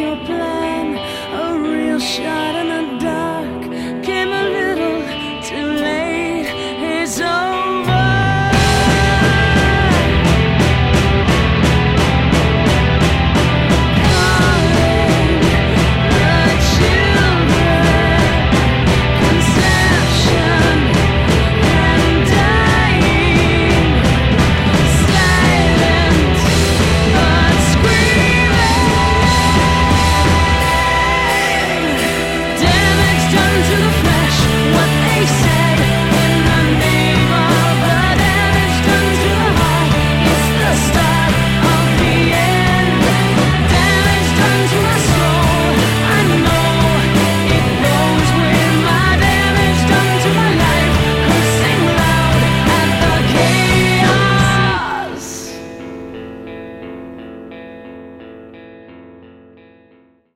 your plan a real show. question to